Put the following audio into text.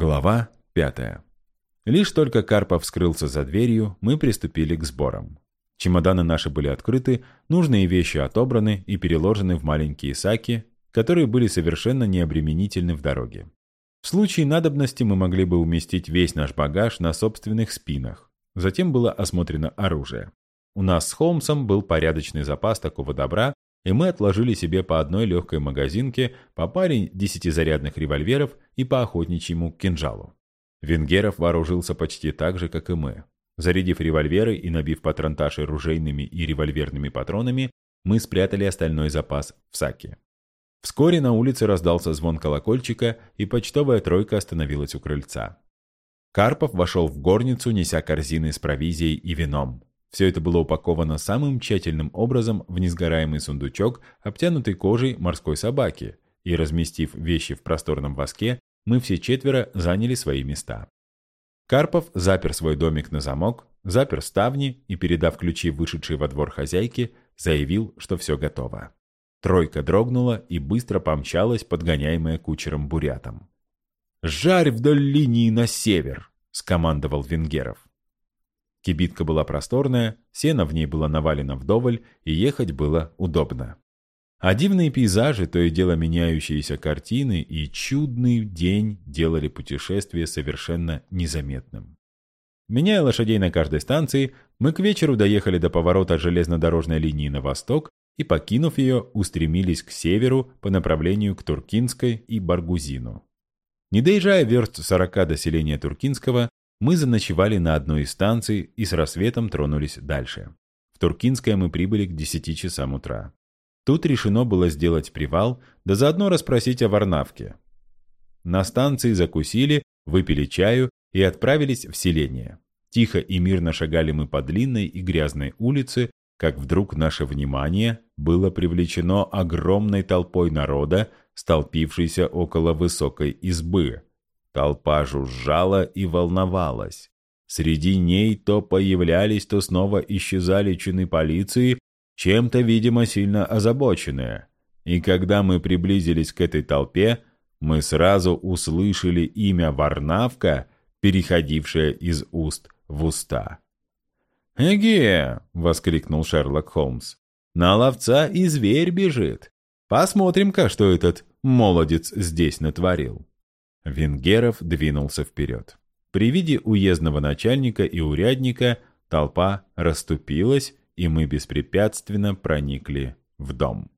Глава пятая. Лишь только Карпов скрылся за дверью, мы приступили к сборам. Чемоданы наши были открыты, нужные вещи отобраны и переложены в маленькие саки, которые были совершенно необременительны в дороге. В случае надобности мы могли бы уместить весь наш багаж на собственных спинах. Затем было осмотрено оружие. У нас с Холмсом был порядочный запас такого добра, и мы отложили себе по одной легкой магазинке, по паре десятизарядных револьверов и по охотничьему кинжалу. Венгеров вооружился почти так же, как и мы. Зарядив револьверы и набив патронташи ружейными и револьверными патронами, мы спрятали остальной запас в саке. Вскоре на улице раздался звон колокольчика, и почтовая тройка остановилась у крыльца. Карпов вошел в горницу, неся корзины с провизией и вином. Все это было упаковано самым тщательным образом в несгораемый сундучок, обтянутый кожей морской собаки, и, разместив вещи в просторном воске, мы все четверо заняли свои места. Карпов запер свой домик на замок, запер ставни и, передав ключи вышедшей во двор хозяйке, заявил, что все готово. Тройка дрогнула и быстро помчалась, подгоняемая кучером-бурятом. «Жарь вдоль линии на север!» — скомандовал Венгеров. Кибитка была просторная, сено в ней было навалено вдоволь, и ехать было удобно. А дивные пейзажи, то и дело меняющиеся картины и чудный день делали путешествие совершенно незаметным. Меняя лошадей на каждой станции, мы к вечеру доехали до поворота железнодорожной линии на восток и, покинув ее, устремились к северу по направлению к Туркинской и Баргузину. Не доезжая верст 40 до селения Туркинского, мы заночевали на одной из станций и с рассветом тронулись дальше. В Туркинское мы прибыли к 10 часам утра. Тут решено было сделать привал, да заодно расспросить о Варнавке. На станции закусили, выпили чаю и отправились в селение. Тихо и мирно шагали мы по длинной и грязной улице, как вдруг наше внимание было привлечено огромной толпой народа, столпившейся около высокой избы. Толпа жужжала и волновалась. Среди ней то появлялись, то снова исчезали чины полиции, чем-то, видимо, сильно озабоченные. И когда мы приблизились к этой толпе, мы сразу услышали имя Варнавка, переходившее из уст в уста. «Эге!» — воскликнул Шерлок Холмс. «На ловца и зверь бежит. Посмотрим-ка, что этот молодец здесь натворил». Венгеров двинулся вперед. При виде уездного начальника и урядника толпа расступилась, и мы беспрепятственно проникли в дом.